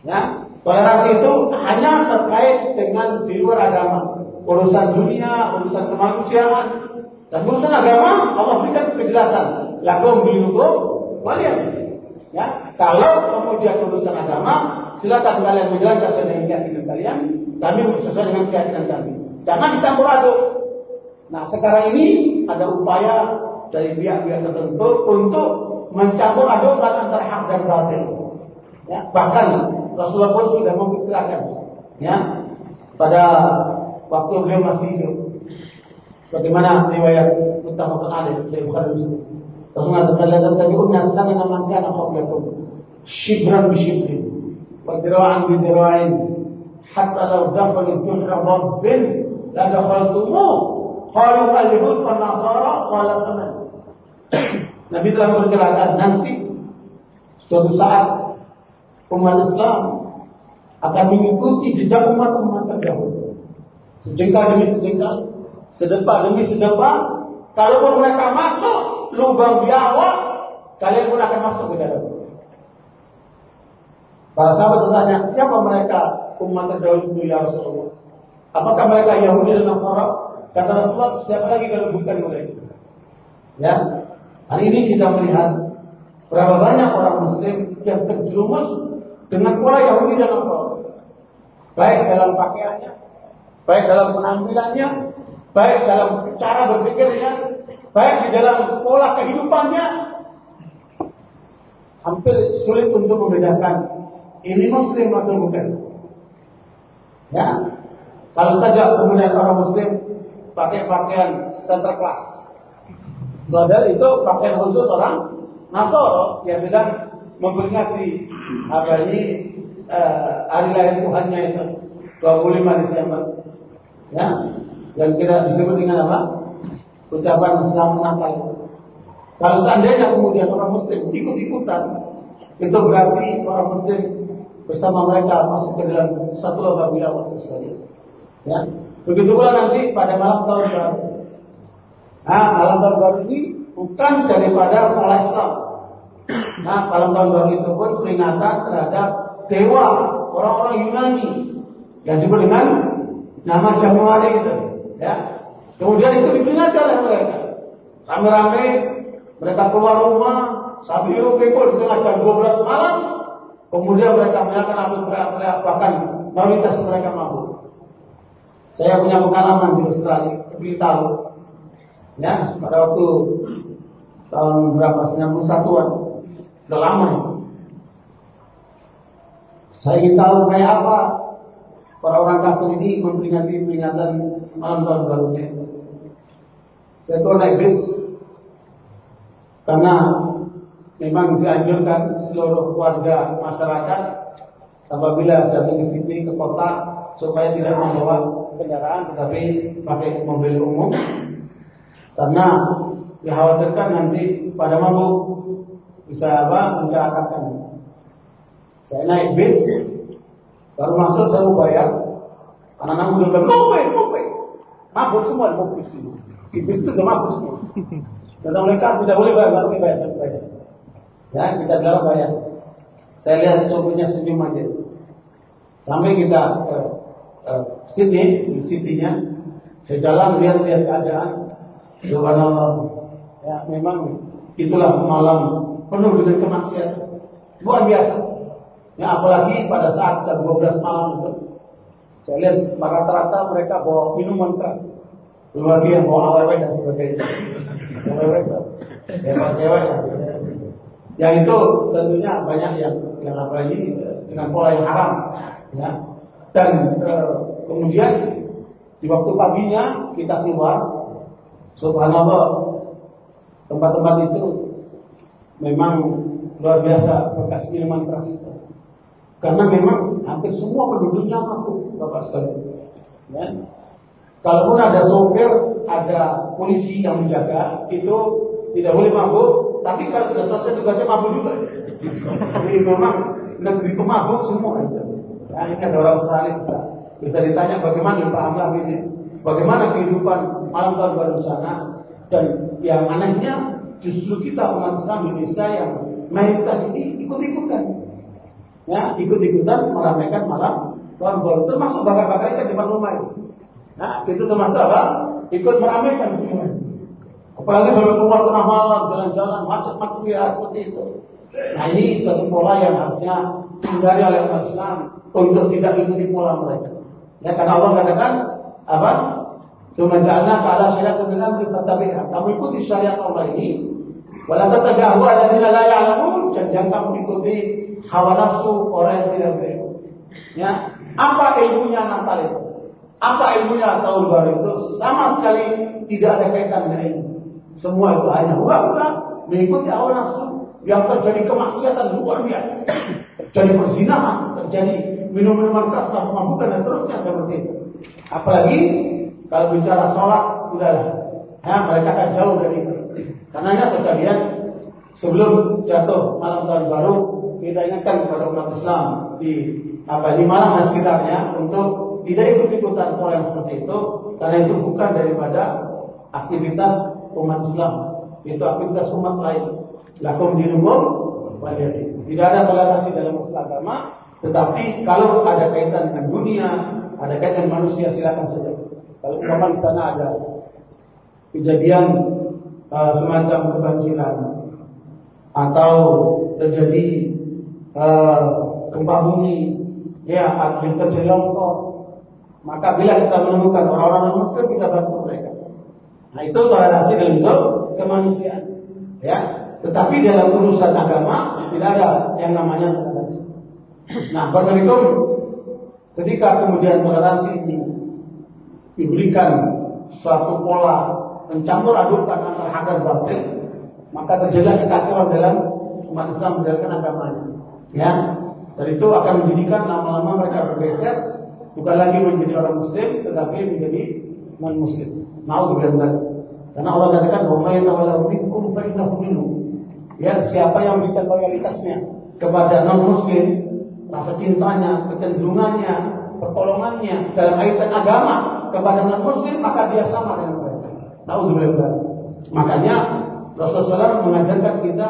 Ya, toleransi itu hanya terkait dengan di luar agama, urusan dunia, urusan kemanusiaan, dan urusan agama Allah berikan kejelasan. Lakum dinukum waliyan. Ya, kalau kemudian urusan agama, silakan kalian menjalankan sesuai dengan keyakinan kalian, kami sesuai dengan keyakinan kami. Jangan dicampur aduk. Nah sekarang ini ada upaya dari pihak-pihak tertentu untuk mencampur adukkan antara hak dan batil. Ya, bahkan Rasulullah pun sudah memperkirakan ya pada waktu beliau masih hidup. Bagaimana riwayat utama Ali dari Bukhari Muslim. Rasulullah mengatakan tabi'unna sanana man kana qablakum shibran bi shibrin wa dira'an bi dira'in hatta law dakhalu juhra rabbin la dakhaltumuh qalu al-yahud wan nasara qala Nabi telah berkirakan nanti suatu saat umat Islam akan mengikuti jejak umat-umat terdahulu. Sejengkal demi sejengkal, sedepa demi sedepa, kalaupun mereka masuk lubang biawak, kalian pun akan masuk ke dalam. Para sahabat bertanya, siapa mereka umat terdahulu itu ya Rasulullah? Apakah mereka Yahudi dan Nasara? Kata Rasulullah, siapa lagi kalau bukan mereka? Ya, hari ini kita melihat berapa banyak orang Muslim yang terjerumus dengan pola Yahudi dan Nasara. Baik dalam pakaiannya, baik dalam penampilannya, baik dalam cara berpikirnya, baik di dalam pola kehidupannya. Hampir sulit untuk membedakan ini Muslim atau bukan. Ya, kalau saja kemudian orang Muslim pakai pakaian center class, padahal itu pakaian khusus orang Nasoro yang sedang memperingati apa ini uh, hari lahir Tuhannya itu 25 Desember. Ya, yang kita disebut dengan apa? Ucapan Islam Natal. Kalau seandainya kemudian orang Muslim ikut-ikutan, itu berarti orang Muslim bersama mereka masuk ke dalam satu lubang bila waktu sekali. Ya, begitu pula nanti pada malam tahun baru. Nah, malam tahun baru ini bukan daripada Islam. Nah, baru itu pun peringatan terhadap dewa orang-orang Yunani yang disebut dengan nama Januari itu. Ya, kemudian itu diperingati oleh mereka. Rame-rame mereka keluar rumah sambil pikul di tengah jam 12 malam. Kemudian mereka menyalakan api teriak-teriak bahkan mayoritas mereka mabuk. Saya punya pengalaman di Australia, lebih tahu. Ya, pada waktu tahun berapa 91-an, udah lama ya. Saya ingin tahu kayak apa para orang kafir ini memperingati peringatan malam tahun barunya. Saya tuh naik bis karena memang dianjurkan seluruh warga masyarakat apabila datang ke sini ke kota supaya tidak membawa kendaraan tetapi pakai mobil umum karena dikhawatirkan nanti pada mabuk bisa apa mencelakakan. Saya naik bis, baru masuk saya mau bayar. Anak-anak muda bilang, ngope, ngope. Mabuk semua di bis ini. Di bis itu udah mabuk semua. Kata mereka tidak boleh bayar, tidak boleh bayar, tidak bayar. Ya, kita bilang bayar. Saya lihat sopirnya senyum aja. Sampai kita ke uh, Sydney, di Sydney-nya, saya jalan lihat-lihat keadaan. Subhanallah. Ya, memang itulah malam penuh dengan kemaksiatan. Luar biasa. Ya apalagi pada saat jam 12 malam itu. Saya lihat rata-rata mereka bawa minuman keras. Belum lagi yang bawa awet dan sebagainya. Awet ya bawa cewek. Yang itu tentunya banyak yang yang apa ini dengan pola yang haram. Ya. Dan e, kemudian di waktu paginya kita keluar, subhanallah tempat-tempat itu memang luar biasa bekas minuman keras. Karena memang hampir semua penduduknya mabuk, Bapak sekalian. Ya. Kalaupun ada sopir, ada polisi yang menjaga, itu tidak boleh mabuk. Tapi kalau sudah selesai tugasnya mabuk juga. Jadi memang negeri pemabuk semua itu. Ya, ini ada orang Australia bisa, bisa ditanya bagaimana Pak Amlah ini, bagaimana kehidupan malam tahun baru sana. Dan yang anehnya justru kita umat Islam Indonesia yang mayoritas ini ikut-ikutan ya ikut-ikutan meramaikan malam baru termasuk bakar-bakar ikan di depan rumah itu. Nah, itu termasuk apa? Ikut meramaikan semua. Apalagi sampai keluar tengah malam, jalan-jalan, macet-macet ya seperti itu. Nah ini satu pola yang harusnya dihindari oleh umat Islam untuk tidak ikuti pola mereka. Ya karena Allah katakan apa? Cuma ja'alna ta'ala syariat bilang fatabi'ha. Kamu ikuti syariat Allah ini. Wala tatabi'ahu alladziina la ya'lamun. Jangan kamu ikuti hawa nafsu orang yang tidak berilmu. Ya, apa ilmunya Natal itu? Apa ilmunya tahun baru itu? Sama sekali tidak ada kaitan dengan ilmu. Semua itu hanya hura-hura mengikuti hawa nafsu yang terjadi kemaksiatan luar biasa. Terjadi perzinahan, terjadi minum-minuman keras, mabuk dan seterusnya seperti itu. Apalagi kalau bicara sholat, udahlah. Ya, mereka akan jauh dari itu. Karena ya sekalian sebelum jatuh malam tahun baru kita ingatkan kepada umat Islam di apa di Malang dan sekitarnya untuk tidak ikut-ikutan pola yang seperti itu karena itu bukan daripada aktivitas umat Islam. Itu aktivitas umat lain. Lakum dinukum tidak ada toleransi dalam masalah agama tetapi kalau ada kaitan dengan dunia ada kaitan manusia silakan saja. Kalau umpama di sana ada kejadian uh, semacam kebanjiran atau terjadi uh, gempa bumi, ya yang terjadi longsor. Maka bila kita menemukan orang-orang muslim kita bantu mereka. Nah itu toleransi dalam bentuk kemanusiaan. Ya, tetapi dalam urusan agama tidak ada yang namanya toleransi. Nah, bagaimana ketika kemudian toleransi ini diberikan suatu pola mencampur adukan antara hak dan batil, maka terjadi kekacauan dalam umat Islam menjalankan agamanya. Ya, dan itu akan menjadikan lama-lama mereka bergeser bukan lagi menjadi orang muslim tetapi menjadi non muslim. Nauzubillah. Karena Allah katakan bahwa may tawallahu minkum fa innahu. Ya, siapa yang memberikan loyalitasnya kepada non muslim, rasa cintanya, kecenderungannya, pertolongannya dalam kaitan agama kepada non muslim maka dia sama dengan mereka. Nauzubillah. Makanya Rasulullah SAW mengajarkan kita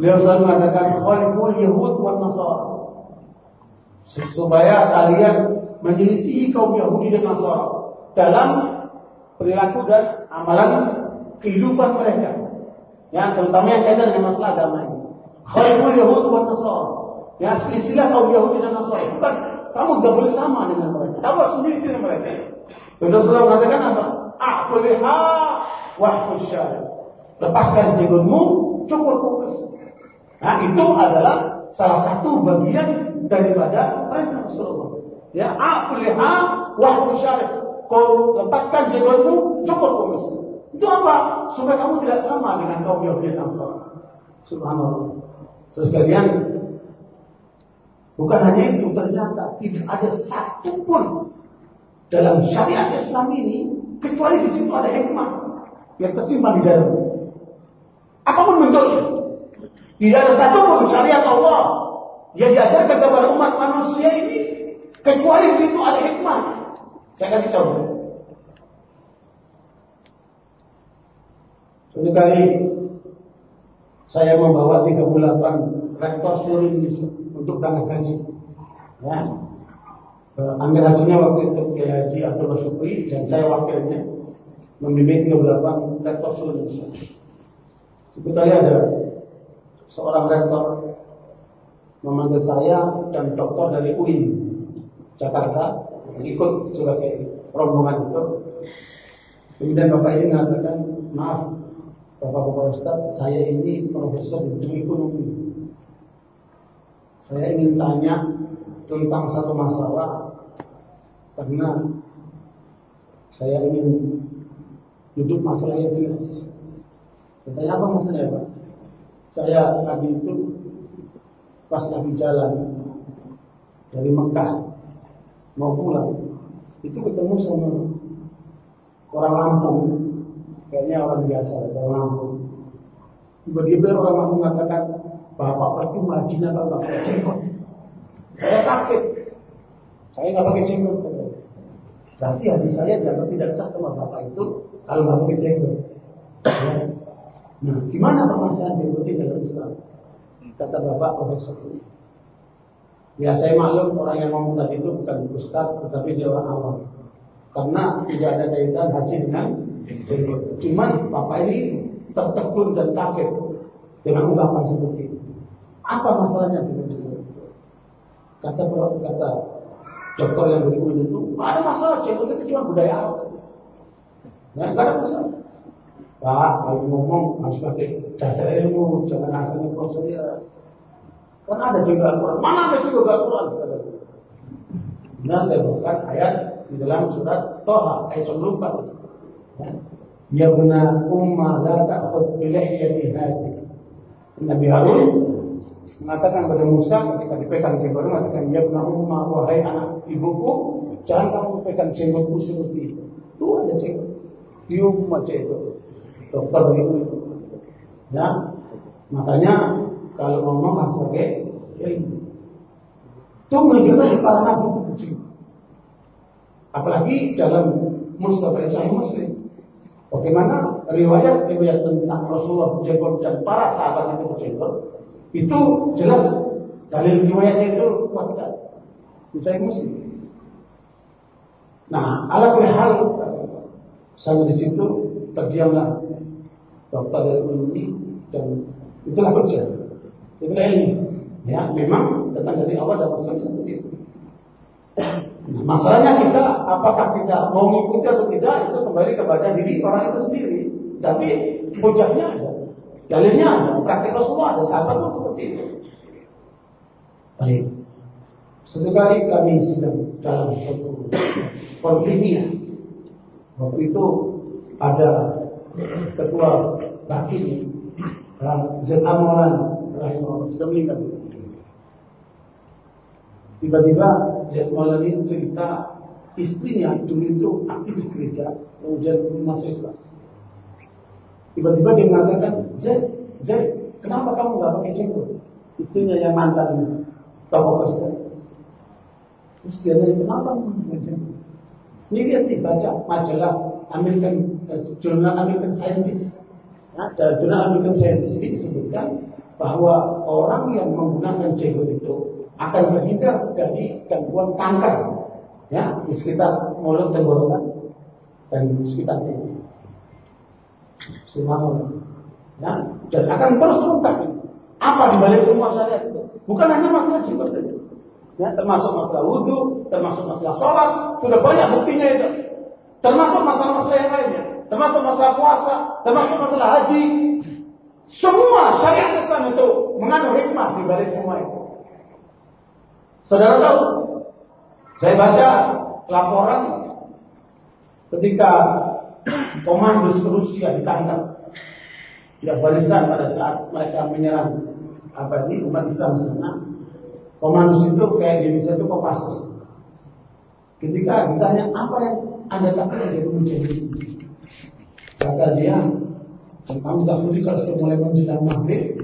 Beliau selalu mengatakan khaliful Yahud wa Nasara. Supaya kalian menyelisihi kaum Yahudi dan Nasara dalam perilaku dan amalan kehidupan mereka. Ya, terutama yang kaitan dengan masalah agama ini. Khaliful Yahud wa Nasara. Ya, silsilah kaum Yahudi dan Nasara. Bukan kamu tidak boleh sama dengan mereka. Kamu harus menyelisihi mereka. Rasulullah mengatakan apa? A'fuliha wahfuz Lepaskan jenggotmu, cukur kukus. Nah, itu adalah salah satu bagian daripada perintah Rasulullah. Ya, a'fuliha wahfuz Kau lepaskan jenggotmu, cukur kukus. Itu apa? Supaya kamu tidak sama dengan kaum Yahudi Nasrani. Subhanallah. Terus kalian bukan hanya itu, ternyata tidak ada satupun dalam syariat Islam ini kecuali di situ ada hikmah yang tersimpan di dalam. Apa pun bentuknya, tidak ada satupun syariat Allah yang diajarkan kepada umat manusia ini kecuali di situ ada hikmah. Saya kasih contoh. Suatu kali saya membawa 38 rektor seluruh Indonesia untuk tanah haji. Ya. Ambil hajinya waktu itu ke Haji Abdul Syukri dan saya wakilnya membimbing 38 rektor seluruh Indonesia. Kali ada seorang rektor memanggil saya dan dokter dari UIN Jakarta yang ikut sebagai rombongan itu. Kemudian Bapak ini mengatakan, maaf, Bapak-bapak Ustaz, saya ini profesor di ekonomi. Saya ingin tanya tentang satu masalah karena saya ingin duduk masalah yang jelas. Tanya apa masalahnya Pak? Saya tadi itu pas lagi jalan dari Mekah mau pulang itu ketemu sama orang Lampung Kayaknya orang biasa, orang Lampung. Tiba-tiba orang Lampung mengatakan, Bapak pasti majinya pakai jenggot. Saya kaget. Saya nggak pakai jenggot. Berarti hati saya dianggap tidak sah sama Bapak itu kalau nggak pakai jenggot. Ya. Nah, gimana permasalahan jenggot di dalam Islam? Kata Bapak Profesor. Ya saya maklum orang yang ngomong tadi itu bukan ustaz, tetapi dia orang awam. Karena tidak ada kaitan haji dengan Cuman bapak ini tertegun dan kaget dengan ungkapan seperti itu. Apa masalahnya dengan jenggot? Kata kata dokter yang berikut itu, ada masalah jenggot itu cuma budaya Arab. Ya, nggak ada masalah. Pak, kalau ngomong harus pakai dasar ilmu, jangan asalnya proses ya. Karena ada juga Al-Quran. Mana ada juga Al-Quran? Nah, saya bukan ayat di dalam surat Toha ayat 94. Ya bena umma la ta'khud lihyati hadi. Nabi Harun mengatakan kepada Musa ketika dipegang jenggot mengatakan ya umma wahai anak ibuku jangan kamu pegang jenggotku seperti itu. Itu ada jenggot. Dia umma jenggot. Dokter itu. Ya, makanya kalau ngomong harus pakai ilmu. Itu menunjukkan para nabi itu Apalagi dalam Mustafa Sahih Muslim Bagaimana riwayat-riwayat tentang Rasulullah berjenggot dan para sahabat itu berjenggot itu jelas dalil riwayatnya itu kuat sekali. Bisa muslim. Nah, ala hal sampai di situ terdiamlah dokter dari ini dan itulah kerja. Itulah ini. Ya, memang datang dari Allah dan Rasulnya seperti itu. Nah, masalahnya kita apakah kita mau mengikuti atau tidak itu kembali kepada diri orang itu sendiri. Tapi hujahnya ada, dalilnya ada, praktik Rasulullah ada, sahabat pun seperti itu. Baik. Satu kali kami sedang dalam satu perlinian. Waktu itu ada ketua Zain Amalan rahimahullah sudah meninggal. Tiba-tiba Zaid Maulani cerita istrinya dulu itu aktivis gereja, kemudian masuk Islam. Tiba-tiba dia mengatakan, Zaid, Zaid, kenapa kamu nggak pakai jenggot? Istrinya yang mantan ini, tokoh Kristen. Terus dia tanya, kenapa kamu pakai jenggot? Ini dia dibaca majalah American uh, Jurnal American Scientist. Nah, dalam jurnal American Scientist ini disebutkan bahwa orang yang menggunakan jenggot itu akan terhindar dari gangguan kanker ya di sekitar mulut tenggorokan dan di sekitar ini. Subhanallah. Ya, dan akan terus terungkap apa di balik semua syariat itu. Bukan hanya masalah jenggot saja. Ya, termasuk masalah wudhu, termasuk masalah sholat, sudah banyak buktinya itu. termasuk masalah-masalah yang lainnya, termasuk masalah puasa, termasuk masalah haji. Semua syariat Islam itu mengandung hikmah di balik semua itu. Saudara tahu, saya baca laporan ketika komando Rusia ditangkap di Afghanistan pada saat mereka menyerang apa ini umat Islam sana. Komando itu kayak di Indonesia itu Kopassus. Ketika ditanya apa yang anda takut dari mujahidin, kata dia, kami takuti kalau sudah mulai menjelang maghrib,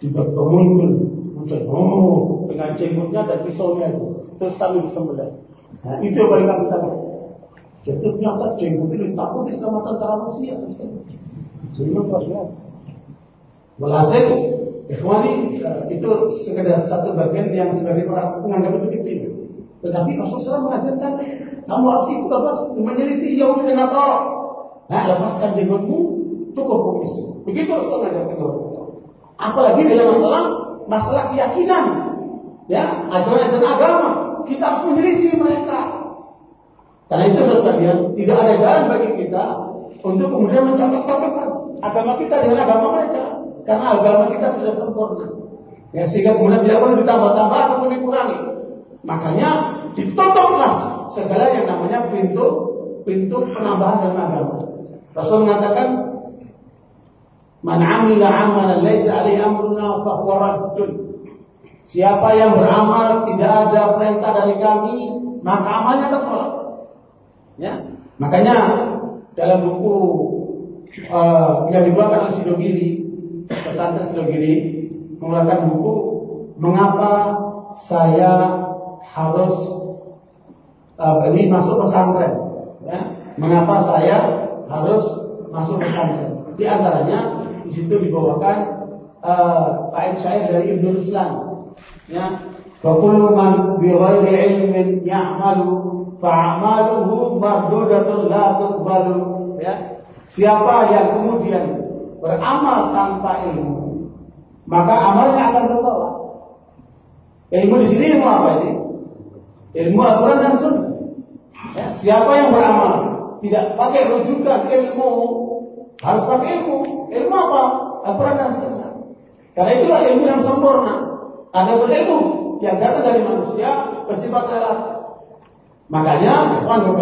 tiba-tiba muncul, muncul, oh, dengan jenggotnya dan pisaunya itu, terus kami disembelih. Nah, itu yang paling kami takut. Jadi ternyata jenggot itu ditakuti sama tentara Rusia. Jadi luar biasa. Walhasil, Ikhwani itu sekedar satu bagian yang sebagai orang menganggap itu kecil. Tetapi Rasulullah mengajarkan kamu harus ikut bebas menyelisih Yahudi dan Nasara. Nah, lepaskan jenggotmu, cukup kumis. Begitu Rasulullah mengajarkan kepada Apalagi dalam masalah masalah keyakinan, ya ajaran-ajaran agama, kita harus menyelisih mereka. Karena itu terus kalian tidak ada jalan bagi kita untuk kemudian mencocok-cocokkan agama kita dengan agama mereka. Karena agama kita sudah sempurna. Ya, sehingga kemudian tidak boleh ditambah-tambah ataupun dikurangi. Makanya ditutuplah segala yang namanya pintu pintu penambahan dalam agama. Rasul mengatakan Man amila amalan laisa alaihi amruna fa huwa raddun. Siapa yang beramal tidak ada perintah dari kami, maka amalnya tertolak. Ya. Makanya dalam buku uh, yang dibuatkan oleh Sidogiri, pesantren Sidogiri, mengeluarkan buku Mengapa saya harus uh, ini masuk pesantren? Ya. Mengapa saya harus masuk pesantren? Di antaranya di situ dibawakan uh, bait syair dari Ibnu Ruslan. Ya, man bi ghairi ilmin ya'malu fa'amaluhu mardudatun la tuqbalu. Ya. Siapa yang kemudian beramal tanpa ilmu, maka amalnya akan tertolak. Ilmu di sini ilmu apa ini? Ilmu Al-Quran dan Sunnah. Ya, siapa yang beramal tidak pakai rujukan ilmu, harus pakai ilmu. Ilmu apa? Al-Quran dan Sunnah. Karena itulah ilmu yang sempurna. Ada berilmu yang datang dari manusia bersifat relatif. Makanya, Bapak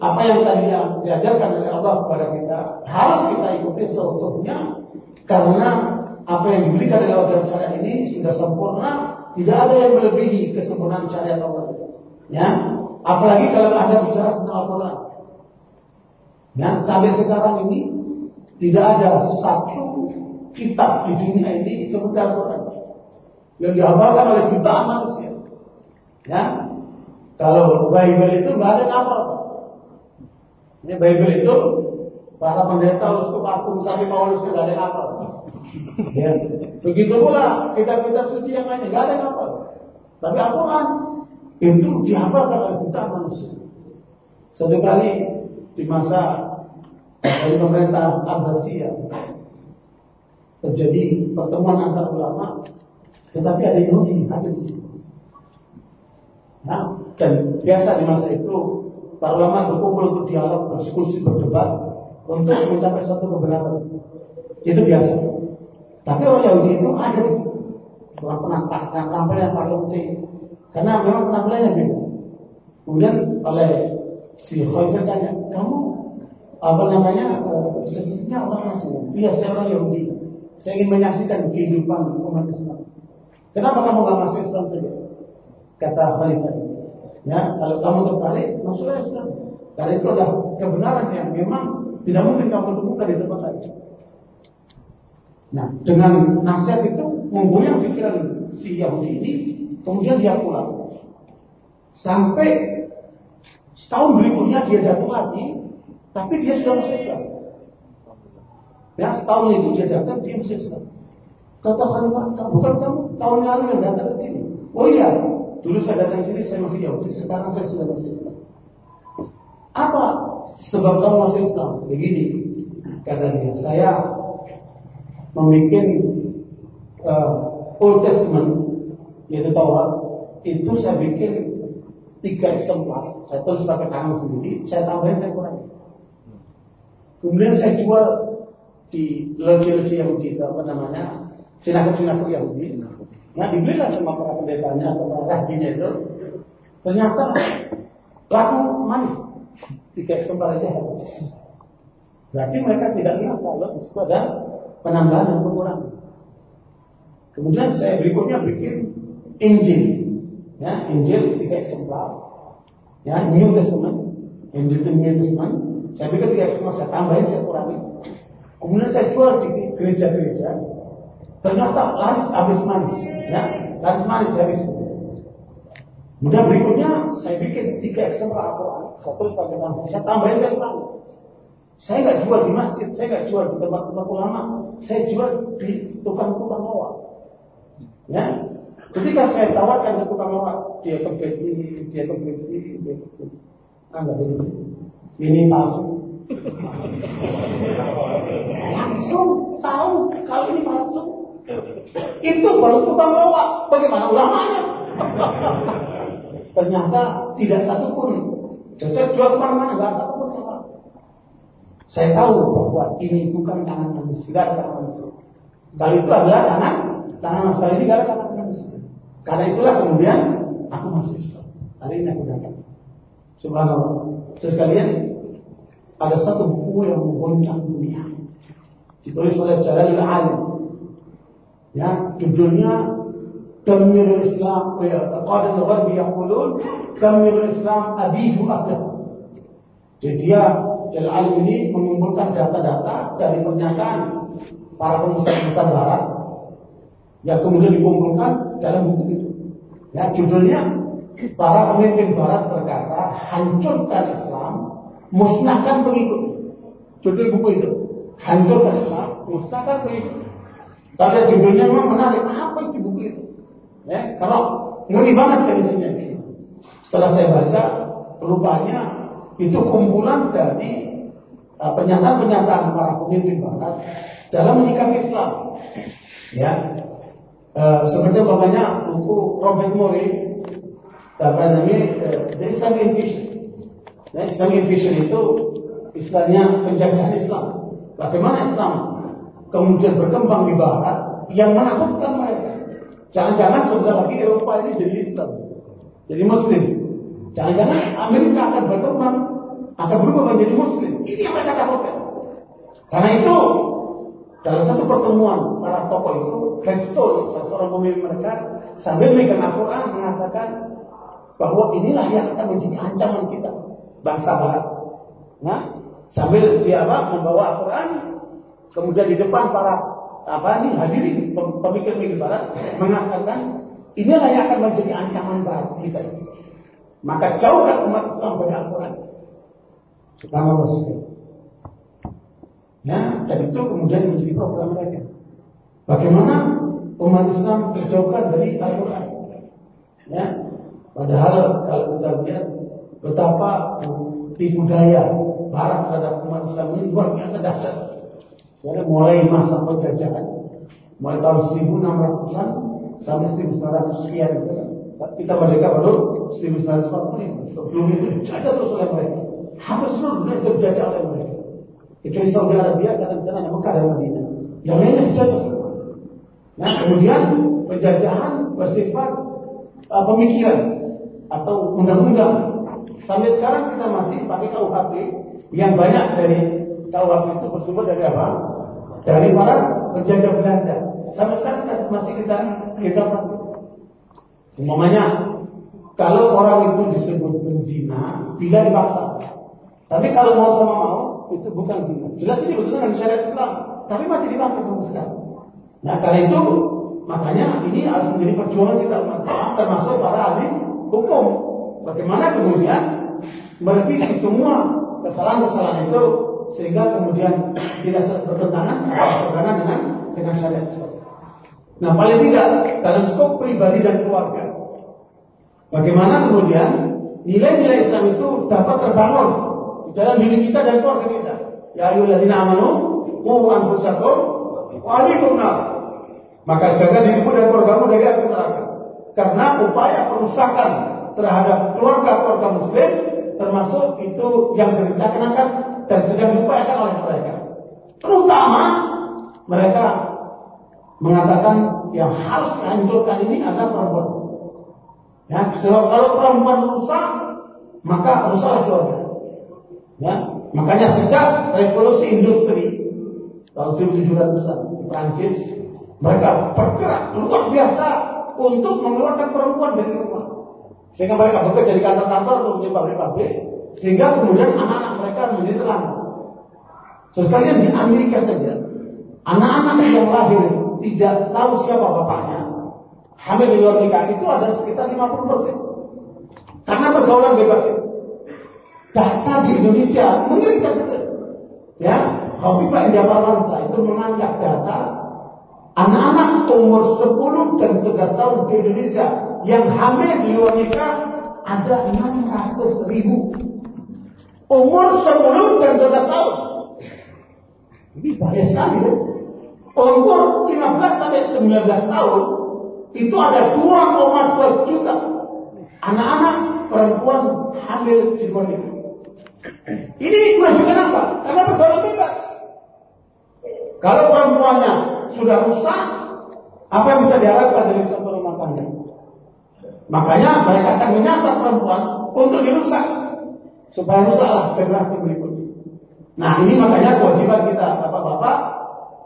apa yang tadi diajarkan oleh Allah kepada kita harus kita ikuti seutuhnya karena apa yang diberikan oleh Allah dalam syariat ini sudah sempurna, tidak ada yang melebihi kesempurnaan syariat Allah. Ya, apalagi kalau ada bicara tentang Al-Quran. Ya, sampai sekarang ini tidak ada satu kitab di dunia ini seperti Al-Quran yang dihafalkan oleh jutaan manusia. Ya, kalau Bible itu nggak ada apa ini Bible itu para pendeta uskup agung Sari Paulus tidak ada apa. Ya. Begitu pula kitab-kitab suci yang lainnya tidak ada apa. Tapi Al-Quran itu dihafalkan oleh kita manusia. Satu kali di masa dari pemerintah Abbasiyah terjadi pertemuan antar ulama, tetapi ada Yahudi hadir di situ. Nah, dan biasa di masa itu Para ulama berkumpul untuk dialog, berdiskusi, berdebat untuk mencapai satu kebenaran. Itu biasa. Tapi orang Yahudi itu ada di situ. Penampilan, yang paling penting. Karena memang penampilannya beda. Kemudian oleh si Khaifir tanya, kamu apa namanya uh, sebenarnya orang Nasrani? Iya, saya orang Yahudi. Saya ingin menyaksikan kehidupan umat Islam. Kenapa kamu gak masuk Islam saja? Kata Khalifah. Ya, kalau kamu tertarik, masuklah Islam. Karena itu adalah kebenaran yang memang tidak mungkin kamu temukan di tempat lain. Nah, dengan nasihat itu memgoyang pikiran si Yahudi ini, kemudian dia pulang. Sampai setahun berikutnya dia datang lagi, tapi dia sudah masuk Islam. Ya, setahun itu dia datang, dia masuk Islam. Kata Khalifah, bukan kamu tahun lalu yang datang ke sini? Oh iya, Dulu saya datang sini saya masih Yahudi, sekarang saya sudah masuk Islam. Apa sebab kamu masuk Islam? Begini, kata dia, saya membuat uh, Old Testament yaitu Taurat itu saya bikin tiga eksemplar, saya tulis pakai tangan sendiri, saya tambahin, saya kurangi. Kemudian saya jual di loji-loji Yahudi itu apa namanya sinagog-sinagog Yahudi. Nah dibelilah sama para pendetanya atau para rabinya itu. Ternyata laku manis. Tiga eksemplar aja habis. Berarti mereka tidak ingat kalau di situ ada penambahan dan pengurangan. Kemudian saya berikutnya bikin Injil. Ya, Injil tiga eksemplar. Ya, New Testament. Injil dan New Testament. Saya bikin tiga eksemplar, saya tambahin, saya kurangi. Kemudian saya jual di gereja-gereja. Ternyata laris habis manis. Ya, laris manis habis. Kemudian berikutnya saya bikin tiga eksemplar Al-Quran. Saya tulis pakai saya tambahin, saya kurangi. Saya nggak jual di masjid, saya nggak jual di tempat-tempat ulama, saya jual di tukang-tukang loak. Ya, ketika saya tawarkan ke tukang loak, dia kebeti, dia kebeti, dia kebeti. Ah, nggak begitu. Ini palsu. Langsung tahu kalau ini palsu. Itu baru tukang loak. Bagaimana ulamanya? Ternyata tidak satu pun. Saya jual ke mana-mana, nggak satu pun yang saya tahu bahwa ini bukan tangan manusia, tidak tangan manusia. Kalau itu adalah tangan tangan manusia, ini tidak ada tangan manusia. Karena itulah kemudian aku masuk Islam. Hari ini aku datang. Subhanallah. Terus kalian ada satu buku yang menggoncang dunia. Ditulis oleh Jalal Alim. Ya, judulnya Tamirul Islam ya, Qadil Gharbi yaqulun Tamirul Islam abidu ahlahu. Jadi dia alim ini mengumpulkan data-data dari pernyataan para pengusaha-pengusaha barat yang kemudian dikumpulkan dalam buku itu. Ya, judulnya para pemimpin barat berkata hancurkan Islam, musnahkan pengikut. Judul buku itu hancurkan Islam, musnahkan pengikut. Karena judulnya memang menarik. Apa isi buku itu? Ya, kalau ngeri banget dari sini. Setelah saya baca, rupanya itu kumpulan dari uh, pernyataan-pernyataan para pemimpin barat dalam menyikapi Islam. Ya, uh, seperti buku Robert Murray, apa namanya uh, The Islamic Vision. Ya, Islamic Vision itu istilahnya penjajahan Islam. Bagaimana Islam kemudian berkembang di Barat yang menakutkan mereka. Jangan-jangan sebentar lagi Eropa ini jadi Islam, jadi Muslim. Jangan-jangan Amerika akan berkembang akan berubah menjadi muslim. Ini yang mereka takutkan. Karena itu dalam satu pertemuan para tokoh itu, Gladstone, salah seorang pemimpin mereka, sambil megang Al-Quran mengatakan bahwa inilah yang akan menjadi ancaman kita, bangsa Barat. Nah, sambil dia apa, membawa Al-Quran, kemudian di depan para apa nih hadirin pemikir-pemikir Barat mengatakan inilah yang akan menjadi ancaman Barat kita. Maka jauhkan umat Islam dari Al-Quran. Subhanallah Ya, dan itu kemudian menjadi program mereka. Bagaimana umat Islam terjauhkan dari Al-Quran? Ya, padahal kalau kita lihat betapa tipu daya Barat terhadap umat Islam ini luar biasa dahsyat. Ya, mulai masa penjajahan, mulai tahun 1600-an sampai 1900 sekian itu, kita merdeka baru 1945. Sebelum itu dijajah terus oleh mereka. Hampir seluruh dunia dijajah oleh mereka. Kecuali Saudi Arabia karena di sana ada Mekah dan Madinah. Yang lainnya dijajah semua. Nah kemudian penjajahan bersifat uh, pemikiran atau undang-undang. Sampai sekarang kita masih pakai KUHP yang banyak dari KUHP itu bersumber dari apa? Dari para penjajah Belanda. Sampai sekarang kita masih kita kita. Umpamanya kalau orang itu disebut berzina, tidak dipaksa. Tapi kalau mau sama mau, itu bukan zina. Jelas ini betul dengan syariat Islam, tapi masih dipakai sama sekali. Nah karena itu, makanya ini harus menjadi perjuangan kita termasuk para ahli hukum. Bagaimana kemudian merevisi semua kesalahan-kesalahan itu sehingga kemudian tidak bertentangan atau berseberangan dengan dengan syariat Islam. Nah paling tidak dalam skop pribadi dan keluarga. Bagaimana kemudian nilai-nilai Islam itu dapat terbangun dalam diri kita dan keluarga kita. Ya ayyuhalladzina amanu qu anfusakum wa. Maka jaga dirimu dan keluargamu dari api neraka. Karena upaya perusakan terhadap keluarga-keluarga muslim termasuk itu yang direncanakan dan sedang diupayakan oleh mereka. Terutama mereka mengatakan yang harus dihancurkan ini adalah perempuan. Ya, sebab kalau perempuan rusak, maka rusaklah keluarga. Ya, makanya sejak revolusi industri tahun 1700 di Prancis, mereka bergerak luar biasa untuk mengeluarkan perempuan dari rumah. Sehingga mereka bekerja di kantor-kantor untuk menjadi pabrik-pabrik, sehingga kemudian anak-anak mereka menjadi. Sekalian di Amerika saja, anak-anak yang lahir tidak tahu siapa bapaknya, hamil di luar nikah itu ada sekitar 50 persen. Karena pergaulan bebas itu. Data di Indonesia mengerikan betul. Ya, Khofifah Indah Parawansa itu mengangkat data anak-anak umur 10 dan 11 tahun di Indonesia yang hamil di luar nikah ada 600 ribu. Umur 10 dan 11 tahun. Ini banyak sekali ya. Umur 15 sampai 19 tahun itu ada 2,2 juta anak-anak perempuan hamil di luar negeri. Ini menunjukkan apa? Karena pergaulan bebas. Kalau perempuannya sudah rusak, apa yang bisa diharapkan dari suatu rumah tangga? Makanya mereka akan menyasar perempuan untuk dirusak supaya rusaklah generasi berikutnya. Nah ini makanya kewajiban kita bapak-bapak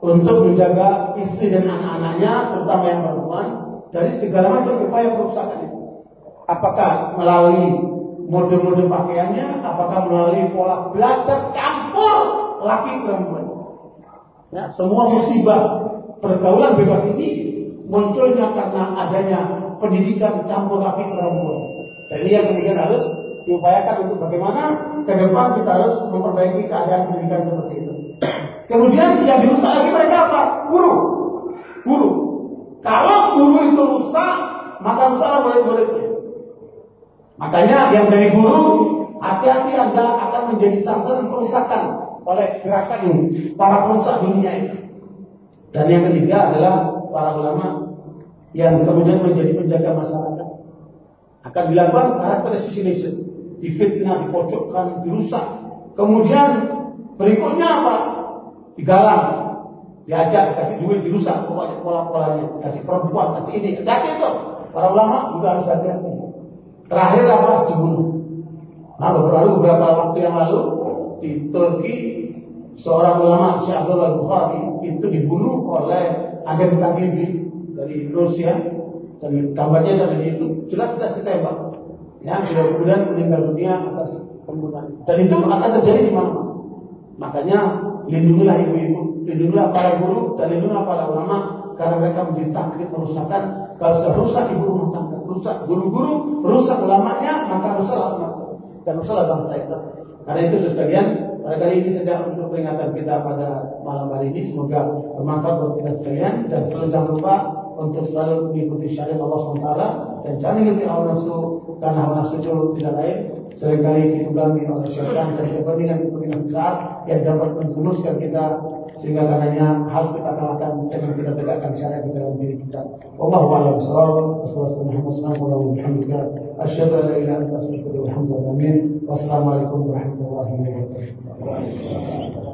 untuk menjaga istri dan anak-anaknya, terutama yang perempuan, dari segala macam upaya perusakan itu. Apakah melalui mode-mode pakaiannya, apakah melalui pola belajar campur laki perempuan. Ya, semua musibah pergaulan bebas ini munculnya karena adanya pendidikan campur laki perempuan. Dan ini yang kemudian harus diupayakan untuk bagaimana ke depan kita harus memperbaiki keadaan pendidikan seperti itu. Kemudian yang dirusak lagi mereka apa? Guru. Guru. Kalau guru itu rusak, maka rusaklah murid-muridnya. Makanya yang dari guru, hati-hati Anda akan menjadi sasaran perusakan oleh gerakan para perusak dunia ini. Dan yang ketiga adalah para ulama yang kemudian menjadi penjaga masyarakat. Akan dilakukan assassination, difitnah, dipojokkan, dirusak. Kemudian berikutnya apa? Digalang, diajak kasih duit dirusak. Pokoknya pola-polanya kasih perempuan kasih ini. Hati itu. Para ulama juga harus hati-hati. Terakhir apa? Dibunuh. Nah beberapa beberapa waktu yang lalu di Turki seorang ulama Syekh Abdullah Bukhari itu dibunuh oleh agen KGB dari Rusia. Dan gambarnya tadi itu jelas jelas ditembak ya kemudian meninggal dunia atas pembunuhan. Dan itu akan terjadi di mana? Makanya lindungilah ibu-ibu lindungilah para guru dan lindungilah para ulama karena mereka menjadi takdir kalau sudah rusak ibu rumah tangga rusak guru-guru rusak ulamanya maka rusaklah umat. Dan rusaklah bangsa itu. Karena itu sekalian pada kali ini sedang untuk peringatan kita pada malam hari ini. Semoga bermanfaat buat kita sekalian. Dan selalu jangan lupa untuk selalu mengikuti syariat Allah SWT dan jangan ikuti hawa nafsu karena hawa nafsu itu tidak lain sering kali ditunggangi oleh syaitan dan kepentingan-kepentingan besar yang dapat menjerumuskan kita sehingga karenanya harus kita kalahkan dengan kita tegakkan syariat di dalam diri kita. Wallahu a'lam bishawab. Wassalamualaikum warahmatullahi. Wassalamualaikum warahmatullahi wabarakatuh.